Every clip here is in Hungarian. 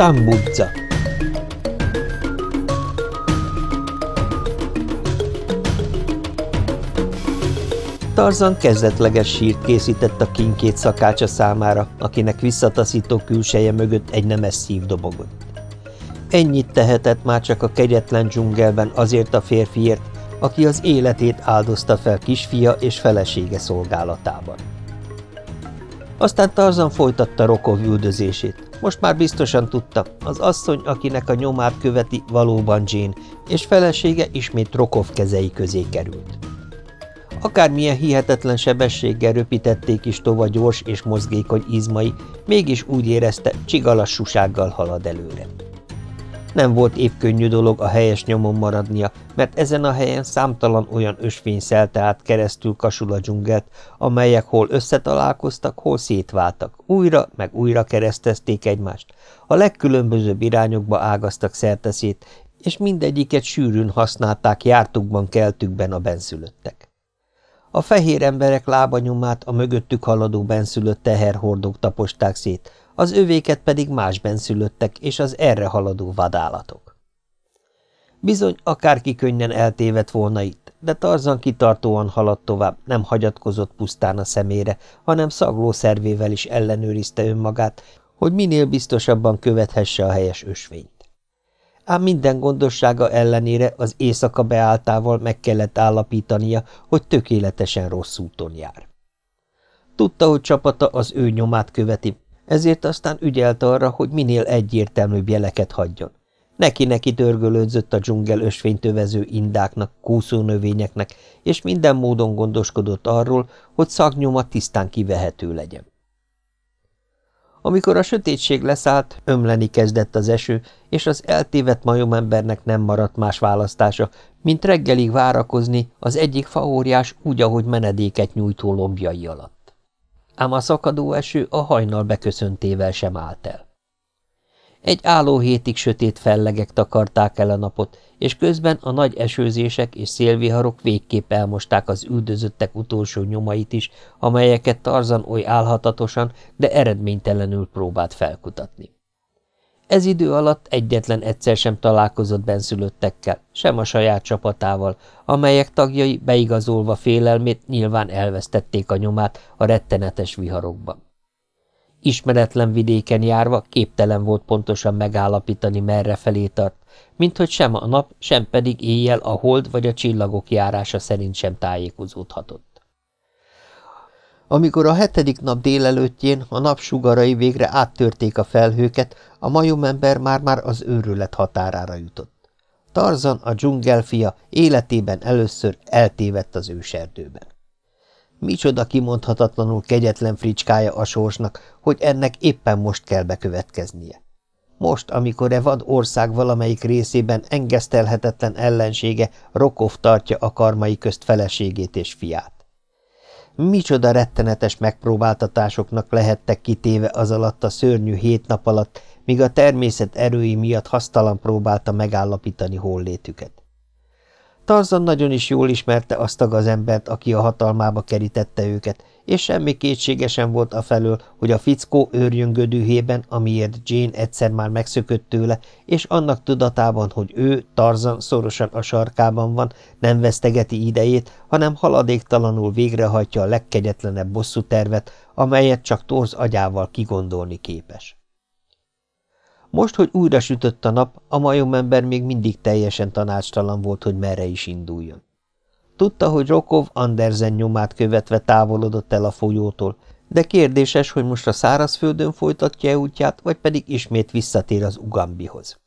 Tambudza Tarzan kezdetleges sírt készített a kinkét szakácsa számára, akinek visszataszító külseje mögött egy nemes szív dobogott. Ennyit tehetett már csak a kegyetlen dzsungelben azért a férfiért, aki az életét áldozta fel kisfia és felesége szolgálatában. Aztán Tarzan folytatta Rokov üldözését. Most már biztosan tudta, az asszony, akinek a nyomát követi, valóban Jane, és felesége ismét Rokov kezei közé került. Akármilyen hihetetlen sebességgel röpítették is tova gyors és mozgékony izmai, mégis úgy érezte, csigalassúsággal halad előre. Nem volt épp könnyű dolog a helyes nyomon maradnia, mert ezen a helyen számtalan olyan ösvény szelte át keresztül kasul a dzsungelt, amelyek hol összetalálkoztak, hol szétváltak, újra meg újra keresztezték egymást, a legkülönbözőbb irányokba ágaztak szerteszét, és mindegyiket sűrűn használták jártukban, keltükben a benszülöttek. A fehér emberek lábanyomát a mögöttük haladó benszülött teherhordók taposták szét, az övéket pedig más benszülöttek és az erre haladó vadállatok. Bizony, akárki könnyen eltévedt volna itt, de Tarzan kitartóan haladt tovább, nem hagyatkozott pusztán a szemére, hanem szagló szervével is ellenőrizte önmagát, hogy minél biztosabban követhesse a helyes ösvényt ám minden gondossága ellenére az éjszaka beálltával meg kellett állapítania, hogy tökéletesen rossz úton jár. Tudta, hogy csapata az ő nyomát követi, ezért aztán ügyelt arra, hogy minél egyértelműbb jeleket hagyjon. Neki-neki törgölődzött a dzsungel ösvénytövező indáknak, kúszónövényeknek, és minden módon gondoskodott arról, hogy szagnyoma tisztán kivehető legyen. Amikor a sötétség leszállt, ömleni kezdett az eső, és az eltévedt majomembernek nem maradt más választása, mint reggelig várakozni az egyik faóriás úgy, ahogy menedéket nyújtó lombjai alatt. Ám a szakadó eső a hajnal beköszöntével sem állt el. Egy álló hétig sötét fellegek takarták el a napot, és közben a nagy esőzések és szélviharok végképp elmosták az üldözöttek utolsó nyomait is, amelyeket Tarzan oly álhatatosan, de eredménytelenül próbált felkutatni. Ez idő alatt egyetlen egyszer sem találkozott benszülöttekkel, sem a saját csapatával, amelyek tagjai beigazolva félelmét nyilván elvesztették a nyomát a rettenetes viharokban. Ismeretlen vidéken járva képtelen volt pontosan megállapítani, merre felé tart, mint hogy sem a nap, sem pedig éjjel a hold vagy a csillagok járása szerint sem tájékozódhatott. Amikor a hetedik nap délelőttjén a napsugarai végre áttörték a felhőket, a majomember már-már az őrület határára jutott. Tarzan, a dzsungelfia életében először eltévedt az őserdőben. Micsoda kimondhatatlanul kegyetlen fricskája a sorsnak, hogy ennek éppen most kell bekövetkeznie. Most, amikor e vad ország valamelyik részében engesztelhetetlen ellensége Rokov tartja a karmai közt feleségét és fiát. Micsoda rettenetes megpróbáltatásoknak lehettek kitéve az alatt a szörnyű hét nap alatt, míg a természet erői miatt hasztalan próbálta megállapítani hollétüket. Tarzan nagyon is jól ismerte azt a gazembert, aki a hatalmába kerítette őket, és semmi kétsége volt afelől, hogy a fickó őrjöngő dühében, amiért Jane egyszer már megszökött tőle, és annak tudatában, hogy ő, Tarzan szorosan a sarkában van, nem vesztegeti idejét, hanem haladéktalanul végrehajtja a legkegyetlenebb bosszú tervet, amelyet csak torz agyával kigondolni képes. Most, hogy újra sütött a nap, a majomember még mindig teljesen tanácstalan volt, hogy merre is induljon. Tudta, hogy Rokov Andersen nyomát követve távolodott el a folyótól, de kérdéses, hogy most a szárazföldön folytatja útját, vagy pedig ismét visszatér az Ugambihoz.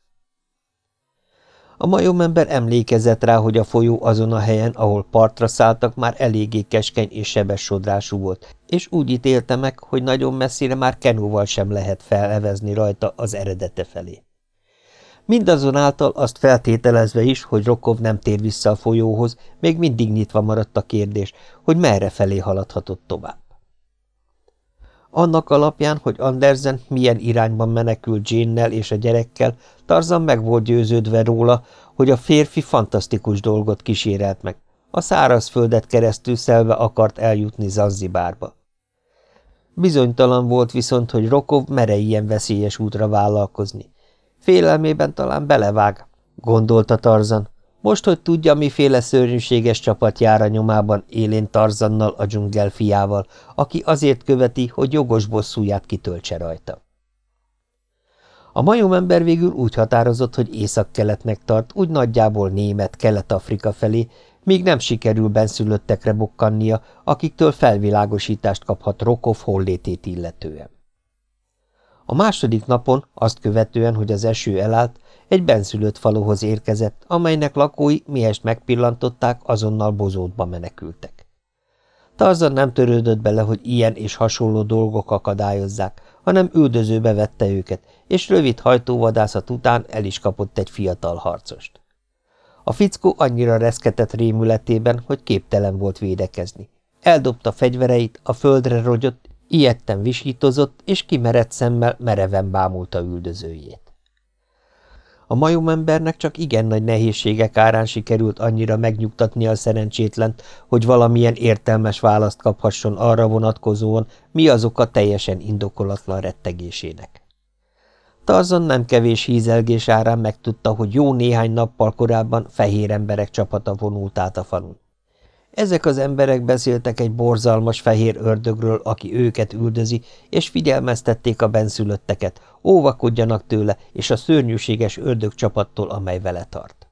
A majomember emlékezett rá, hogy a folyó azon a helyen, ahol partra szálltak, már eléggé keskeny és sebes sodrású volt, és úgy ítélte meg, hogy nagyon messzire már kenóval sem lehet felevezni rajta az eredete felé. Mindazonáltal azt feltételezve is, hogy Rokov nem tér vissza a folyóhoz, még mindig nyitva maradt a kérdés, hogy merre felé haladhatott tovább. Annak alapján, hogy Andersen milyen irányban menekült Jane-nel és a gyerekkel, Tarzan meg volt győződve róla, hogy a férfi fantasztikus dolgot kísérelt meg. A szárazföldet keresztül szelve akart eljutni Zanzibárba. Bizonytalan volt viszont, hogy Rokov mere ilyen veszélyes útra vállalkozni, Félelmében talán belevág, gondolta Tarzan. Most, hogy tudja, miféle szörnyűséges csapat jár a nyomában élén Tarzannal a dzsungel fiával, aki azért követi, hogy jogos bosszúját kitöltse rajta. A majomember végül úgy határozott, hogy észak-keletnek tart, úgy nagyjából német Kelet-Afrika felé, míg nem sikerül benszülöttekre bukkannia, akiktől felvilágosítást kaphat Rokov hollétét illetően. A második napon, azt követően, hogy az eső elállt, egy benszülött faluhoz érkezett, amelynek lakói, miest megpillantották, azonnal bozótba menekültek. Tarzan nem törődött bele, hogy ilyen és hasonló dolgok akadályozzák, hanem üldözőbe vette őket, és rövid hajtóvadászat után el is kapott egy fiatal harcost. A fickó annyira reszketett rémületében, hogy képtelen volt védekezni. Eldobta fegyvereit, a földre rogyott, ilyetten visítozott, és kimerett szemmel mereven bámulta üldözőjét. A majomembernek csak igen nagy nehézségek árán sikerült annyira megnyugtatni a szerencsétlent, hogy valamilyen értelmes választ kaphasson arra vonatkozóan, mi az oka teljesen indokolatlan rettegésének. Tarzan nem kevés hízelgés árán megtudta, hogy jó néhány nappal korábban fehér emberek csapata vonult át a falun. Ezek az emberek beszéltek egy borzalmas fehér ördögről, aki őket üldözi, és figyelmeztették a benszülötteket, óvakodjanak tőle és a szörnyűséges ördög csapattól, amely vele tart.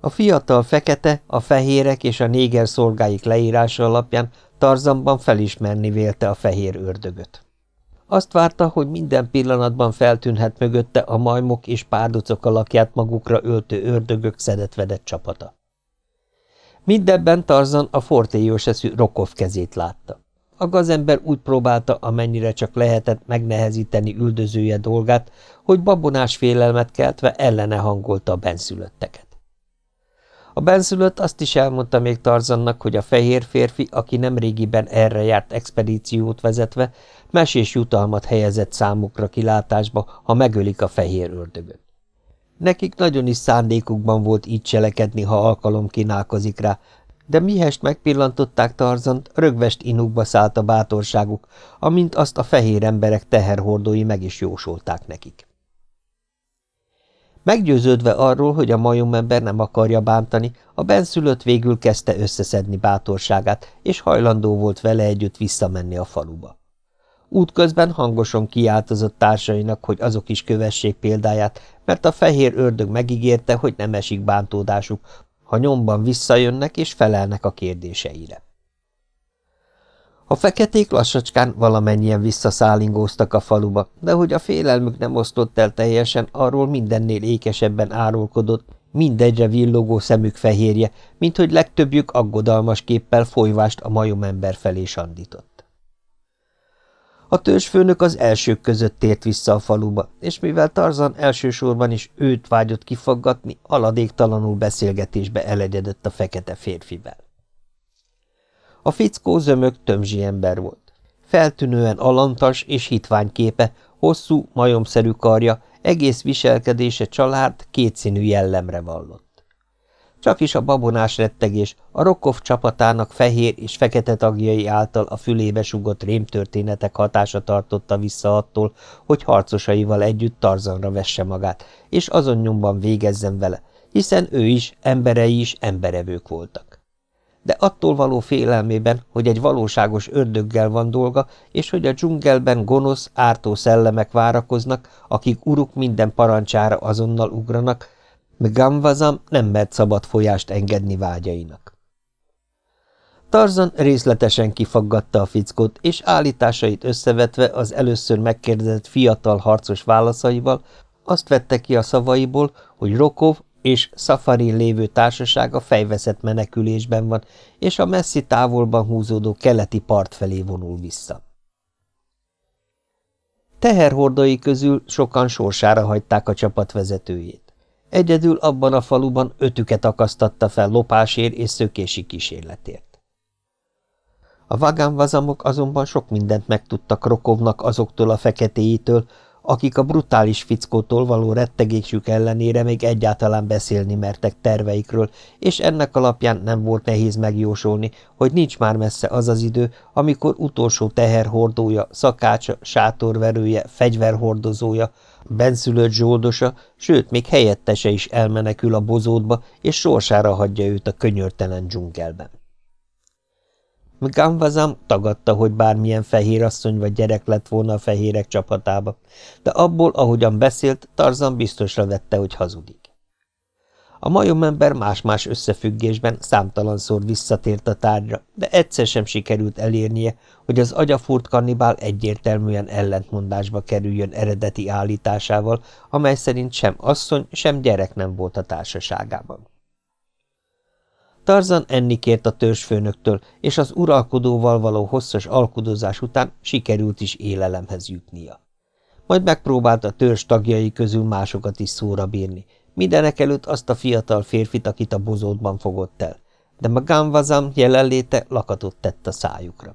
A fiatal fekete, a fehérek és a néger szolgáik leírása alapján Tarzanban felismerni vélte a fehér ördögöt. Azt várta, hogy minden pillanatban feltűnhet mögötte a majmok és párducok alakját magukra öltő ördögök szedetvedett csapata. Mindebben Tarzan a fortélyos eszű Rokov kezét látta. A gazember úgy próbálta, amennyire csak lehetett megnehezíteni üldözője dolgát, hogy babonás félelmet keltve ellene hangolta a benszülötteket. A benszülött azt is elmondta még Tarzannak, hogy a fehér férfi, aki nem régiben erre járt expedíciót vezetve, mesés jutalmat helyezett számukra kilátásba, ha megölik a fehér ördögöt. Nekik nagyon is szándékukban volt így cselekedni, ha alkalom kínálkozik rá, de mihest megpillantották Tarzant, rögvest inukba szállt a bátorságuk, amint azt a fehér emberek teherhordói meg is jósolták nekik. Meggyőződve arról, hogy a majomember nem akarja bántani, a benszülött végül kezdte összeszedni bátorságát, és hajlandó volt vele együtt visszamenni a faluba. Útközben hangosan kiáltozott társainak, hogy azok is kövessék példáját, mert a fehér ördög megígérte, hogy nem esik bántódásuk, ha nyomban visszajönnek és felelnek a kérdéseire. A feketék lassacskán valamennyien visszaszállingóztak a faluba, de hogy a félelmük nem osztott el teljesen, arról mindennél ékesebben árulkodott, mindegyre villogó szemük fehérje, mint hogy legtöbbjük aggodalmas képpel folyvást a majomember felé sandított. A törzsfőnök az elsők között tért vissza a faluba, és mivel Tarzan elsősorban is őt vágyott kifaggatni, aladéktalanul beszélgetésbe elegyedett a fekete férfivel. A fickó zömök tömzsi ember volt. Feltűnően alantas és hitvány képe, hosszú, majomszerű karja, egész viselkedése család kétszínű jellemre vallott. Csak is a babonás rettegés, a Rokov csapatának fehér és fekete tagjai által a fülébe sugott rémtörténetek hatása tartotta vissza attól, hogy harcosaival együtt Tarzanra vesse magát, és azon nyomban végezzen vele, hiszen ő is, emberei is emberevők voltak. De attól való félelmében, hogy egy valóságos ördöggel van dolga, és hogy a dzsungelben gonosz, ártó szellemek várakoznak, akik uruk minden parancsára azonnal ugranak, Mgamvazam nem mert szabad folyást engedni vágyainak. Tarzan részletesen kifaggatta a fickót, és állításait összevetve az először megkérdezett fiatal harcos válaszaival azt vette ki a szavaiból, hogy Rokov és Szafarin lévő társasága fejveszett menekülésben van, és a messzi távolban húzódó keleti part felé vonul vissza. Teherhordai közül sokan sorsára hagyták a csapat vezetőjét. Egyedül abban a faluban ötüket akasztatta fel lopásért és szökési kísérletért. A vagánvazamok azonban sok mindent megtudtak Rokovnak azoktól a feketéitől, akik a brutális fickótól való rettegésük ellenére még egyáltalán beszélni mertek terveikről, és ennek alapján nem volt nehéz megjósolni, hogy nincs már messze az az idő, amikor utolsó teherhordója, szakácsa, sátorverője, fegyverhordozója, benszülött zsoldosa, sőt, még helyettese is elmenekül a bozótba, és sorsára hagyja őt a könyörtelen dzsungelben. Gamvazam tagadta, hogy bármilyen fehér asszony vagy gyerek lett volna a fehérek csapatába, de abból, ahogyan beszélt, Tarzan biztosra vette, hogy hazudik. A majomember más-más összefüggésben számtalanszor visszatért a tárgyra, de egyszer sem sikerült elérnie, hogy az agyafúrt kannibál egyértelműen ellentmondásba kerüljön eredeti állításával, amely szerint sem asszony, sem gyerek nem volt a társaságában. Tarzan enni kért a törzsfőnöktől, és az uralkodóval való hosszas alkudozás után sikerült is élelemhez jutnia. Majd megpróbált a törzs tagjai közül másokat is szóra bírni, mindenek előtt azt a fiatal férfit, akit a bozótban fogott el, de Magánvazam jelenléte lakatot tett a szájukra.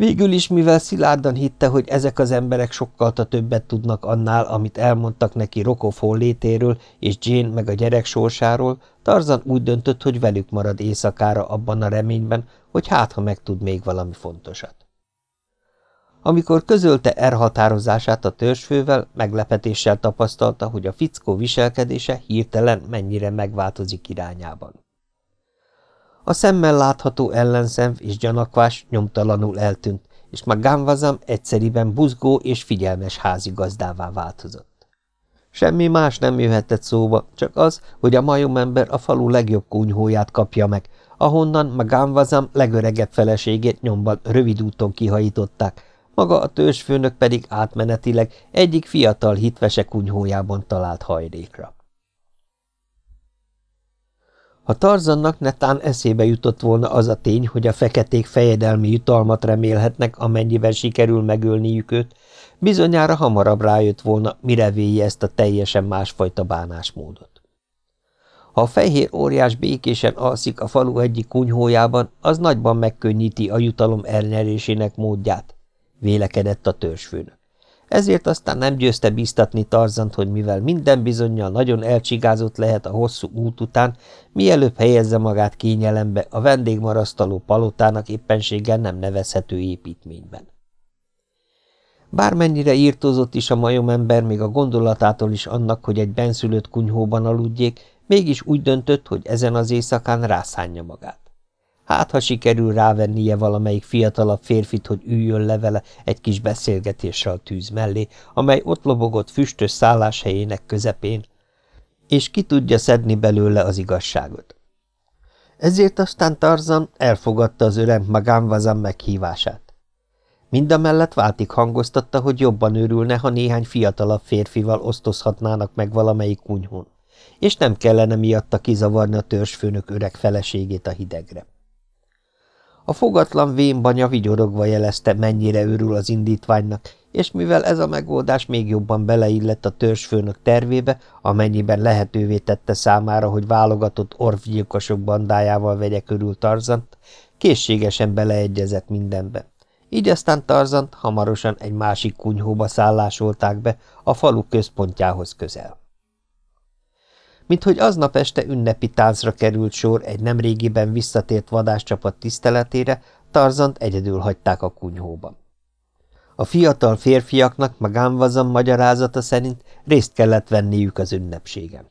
Végül is, mivel szilárdan hitte, hogy ezek az emberek sokkal többet tudnak annál, amit elmondtak neki Rokov létéről és Jane meg a gyerek sorsáról, Tarzan úgy döntött, hogy velük marad éjszakára abban a reményben, hogy hát, ha megtud még valami fontosat. Amikor közölte elhatározását a törzsfővel, meglepetéssel tapasztalta, hogy a fickó viselkedése hirtelen mennyire megváltozik irányában. A szemmel látható ellenszenv és gyanakvás nyomtalanul eltűnt, és Magánvazam egyszeriben buzgó és figyelmes házigazdává változott. Semmi más nem jöhetett szóba, csak az, hogy a majomember a falu legjobb kunyhóját kapja meg, ahonnan Magánvazam legöregebb feleségét nyomban rövid úton kihajították, maga a törzsfőnök pedig átmenetileg egyik fiatal hitvese kunyhójában talált hajrékra. Ha Tarzannak netán eszébe jutott volna az a tény, hogy a feketék fejedelmi jutalmat remélhetnek, amennyiben sikerül megölniük őt, bizonyára hamarabb rájött volna, mire véje ezt a teljesen másfajta bánásmódot. Ha a fehér óriás békésen alszik a falu egyik kunyhójában, az nagyban megkönnyíti a jutalom elnyerésének módját, vélekedett a törzsfőnök. Ezért aztán nem győzte biztatni Tarzant, hogy mivel minden bizonyal nagyon elcsigázott lehet a hosszú út után, mielőbb helyezze magát kényelembe a vendégmarasztaló palotának éppenséggel nem nevezhető építményben. Bármennyire írtózott is a majomember még a gondolatától is annak, hogy egy benszülött kunyhóban aludjék, mégis úgy döntött, hogy ezen az éjszakán rászánja magát. Hát, ha sikerül rávennie valamelyik fiatalabb férfit, hogy üljön le vele egy kis beszélgetésre a tűz mellé, amely ott lobogott füstös szálláshelyének közepén, és ki tudja szedni belőle az igazságot. Ezért aztán Tarzan elfogadta az öreg Magánvazam meghívását. Mindamellett váltik hangoztatta, hogy jobban őrülne, ha néhány fiatalabb férfival osztozhatnának meg valamelyik kunyhón, és nem kellene miatta kizavarni a törzsfőnök öreg feleségét a hidegre. A fogatlan vénbanya vigyorogva jelezte, mennyire örül az indítványnak, és mivel ez a megoldás még jobban beleillett a törzsfőnök tervébe, amennyiben lehetővé tette számára, hogy válogatott orvgyilkosok bandájával vegye körül Tarzant, készségesen beleegyezett mindenbe. Így aztán Tarzant hamarosan egy másik kunyhóba szállásolták be, a falu központjához közel. Mint hogy aznap este ünnepi táncra került sor egy nemrégiben visszatért vadászcsapat tiszteletére, Tarzant egyedül hagyták a kunyhóban. A fiatal férfiaknak Magánvazam magyarázata szerint részt kellett venniük az ünnepségen.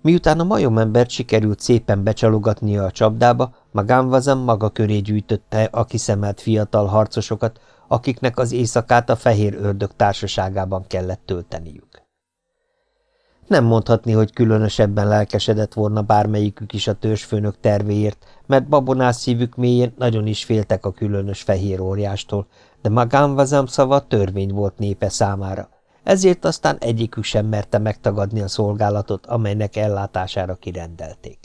Miután a majomembert sikerült szépen becsalogatnia a csapdába, Magánvazam maga köré gyűjtötte a kiszemelt fiatal harcosokat, akiknek az éjszakát a fehér ördög társaságában kellett tölteniük. Nem mondhatni, hogy különösebben lelkesedett volna bármelyikük is a törzsfőnök tervéért, mert babonás szívük mélyén nagyon is féltek a különös fehér óriástól, de Magánvazam szava törvény volt népe számára. Ezért aztán egyikük sem merte megtagadni a szolgálatot, amelynek ellátására kirendelték.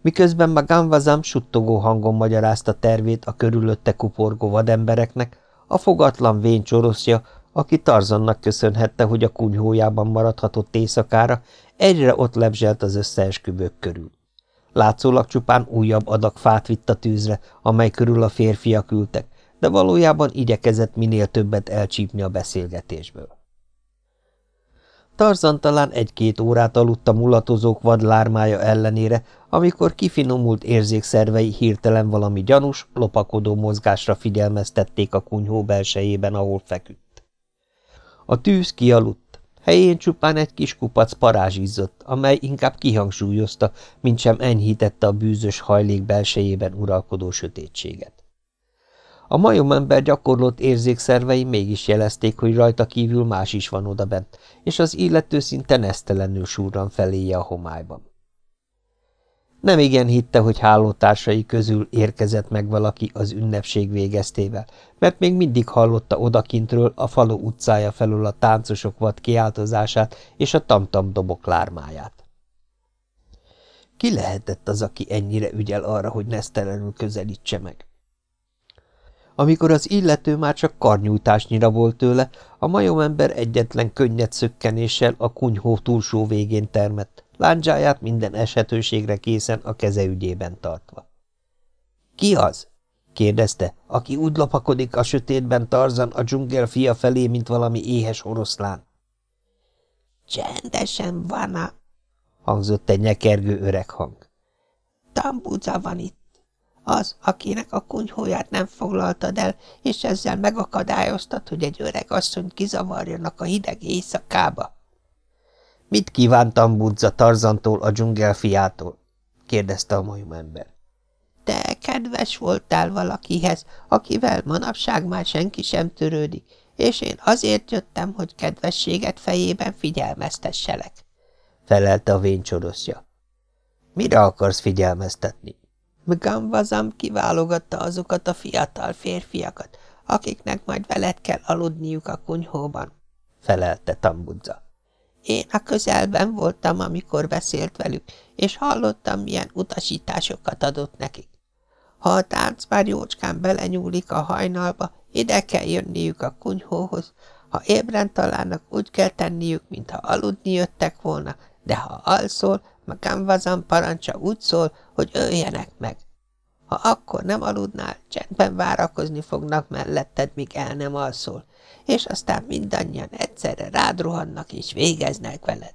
Miközben Magánvazam suttogó hangon magyarázta tervét a körülötte kuporgó vadembereknek, a fogatlan vén csoroszja, aki Tarzannak köszönhette, hogy a kunyhójában maradhatott éjszakára, egyre ott lebzselt az összeesküvők körül. Látszólag csupán újabb adag fát vitt a tűzre, amely körül a férfiak ültek, de valójában igyekezett minél többet elcsípni a beszélgetésből. Tarzan talán egy-két órát aludt a mulatozók vadlármája ellenére, amikor kifinomult érzékszervei hirtelen valami gyanús, lopakodó mozgásra figyelmeztették a kunyhó belsejében, ahol feküdt. A tűz kialudt, helyén csupán egy kis kupac parázs izzott, amely inkább kihangsúlyozta, mint sem enyhítette a bűzös hajlék belsejében uralkodó sötétséget. A majomember gyakorlott érzékszervei mégis jelezték, hogy rajta kívül más is van odabent, és az illető szinte nesztelenül súrran feléje a homályban. Nem igen hitte, hogy hálótársai közül érkezett meg valaki az ünnepség végeztével, mert még mindig hallotta odakintről a falu utcája felül a táncosok vad kiáltozását és a tamtam dobok lármáját. Ki lehetett az, aki ennyire ügyel arra, hogy nesztelenül közelítse meg? Amikor az illető már csak karnyújtásnyira volt tőle, a majomember egyetlen könnyed szökkenéssel a kunyhó túlsó végén termett, lándzsáját minden eshetőségre készen a keze ügyében tartva. – Ki az? – kérdezte, aki úgy lopakodik a sötétben Tarzan a dzsungel fia felé, mint valami éhes oroszlán. – Csendesen van a... – hangzott egy nyekergő öreg hang. – Tambuza van itt. Az, akinek a kunyhóját nem foglaltad el, és ezzel megakadályoztad, hogy egy öreg asszony kizavarjanak a hideg éjszakába. – Mit kívántam Budza Tarzantól, a dzsungel fiától? – kérdezte a majomember. – Te kedves voltál valakihez, akivel manapság már senki sem törődik, és én azért jöttem, hogy kedvességet fejében figyelmeztesselek – felelte a vénycsoroszja. – Mire akarsz figyelmeztetni? Mgambazam kiválogatta azokat a fiatal férfiakat, akiknek majd veled kell aludniuk a kunyhóban, felelte Tambudza. Én a közelben voltam, amikor beszélt velük, és hallottam, milyen utasításokat adott nekik. Ha a tánc már jócskán belenyúlik a hajnalba, ide kell jönniük a kunyhóhoz. Ha ébren találnak, úgy kell tenniük, mintha aludni jöttek volna, de ha alszol, Magamvazam parancsa úgy szól, hogy öljenek meg. Ha akkor nem aludnál, csendben várakozni fognak melletted, míg el nem alszol, és aztán mindannyian egyszerre rád rohannak és végeznek veled.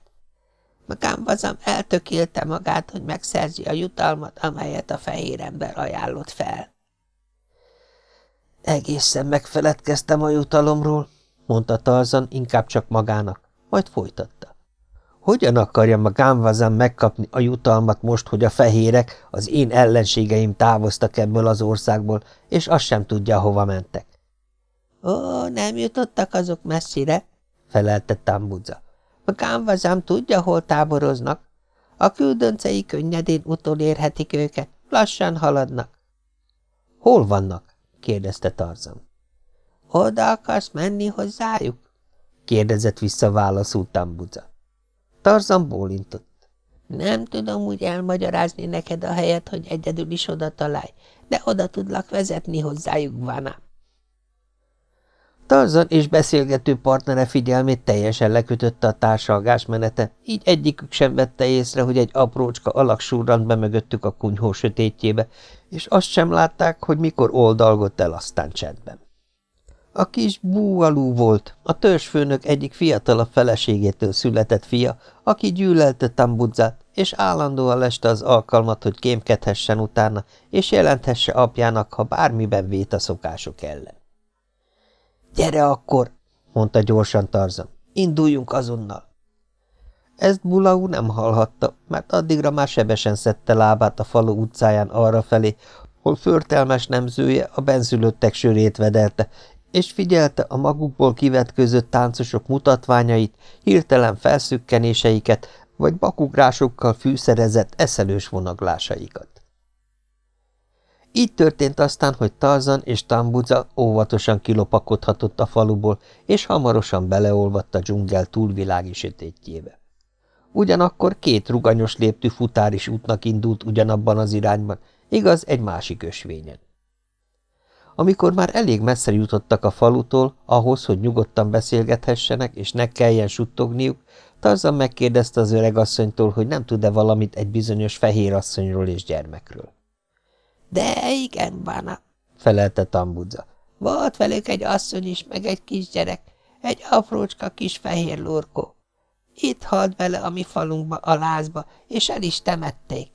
Magamvazam eltökélte magát, hogy megszerzi a jutalmat, amelyet a fehér ember ajánlott fel. Egészen megfeledkeztem a jutalomról, mondta Tarzan inkább csak magának, majd folytatta. Hogyan akarja a Gánvazán megkapni a jutalmat most, hogy a fehérek, az én ellenségeim távoztak ebből az országból, és azt sem tudja, hova mentek? Ó, nem jutottak azok messzire, felelte Tambuza. A Gánvazám tudja, hol táboroznak. A küldöncei könnyedén utolérhetik őket, lassan haladnak. Hol vannak? kérdezte Tarzan. Oda akarsz menni hozzájuk? kérdezett vissza válaszul Tambuza. Tarzan bólintott. Nem tudom úgy elmagyarázni neked a helyet, hogy egyedül is oda találj, de oda tudlak vezetni hozzájuk, Vana. Tarzan és beszélgető partnere figyelmét teljesen lekötötte a társalgás menete, így egyikük sem vette észre, hogy egy aprócska alak surrant be mögöttük a kunyhó sötétjébe, és azt sem látták, hogy mikor oldalgott el aztán csendben. A kis búvalú volt, a törzsfőnök egyik fiatalabb feleségétől született fia, aki gyűlölte Tambudzát, és állandóan leste az alkalmat, hogy kémkedhessen utána, és jelenthesse apjának, ha bármiben vét a szokások ellen. – Gyere akkor! – mondta gyorsan Tarzan. – Induljunk azonnal! Ezt Bulaú nem hallhatta, mert addigra már sebesen szedte lábát a falu utcáján arra felé, hol förtelmes nemzője a benszülöttek sörét vedelte, és figyelte a magukból kivetközött táncosok mutatványait, hirtelen felszükkenéseiket, vagy bakugrásokkal fűszerezett eszelős vonaglásaikat. Így történt aztán, hogy Tarzan és Tambuza óvatosan kilopakodhatott a faluból, és hamarosan beleolvadt a dzsungel túlvilági sötétjébe. Ugyanakkor két ruganyos léptű futár is útnak indult ugyanabban az irányban, igaz egy másik ösvényen. Amikor már elég messze jutottak a falutól, ahhoz, hogy nyugodtan beszélgethessenek, és ne kelljen suttogniuk, Tarzan megkérdezte az öregasszonytól, hogy nem tud-e valamit egy bizonyos fehér asszonyról és gyermekről. – De igen, bána, felelte Tambudza. Volt velük egy asszony is, meg egy kisgyerek, egy aprócska kis fehér lurkó. Itt halt bele a mi falunkba, a lázba, és el is temették.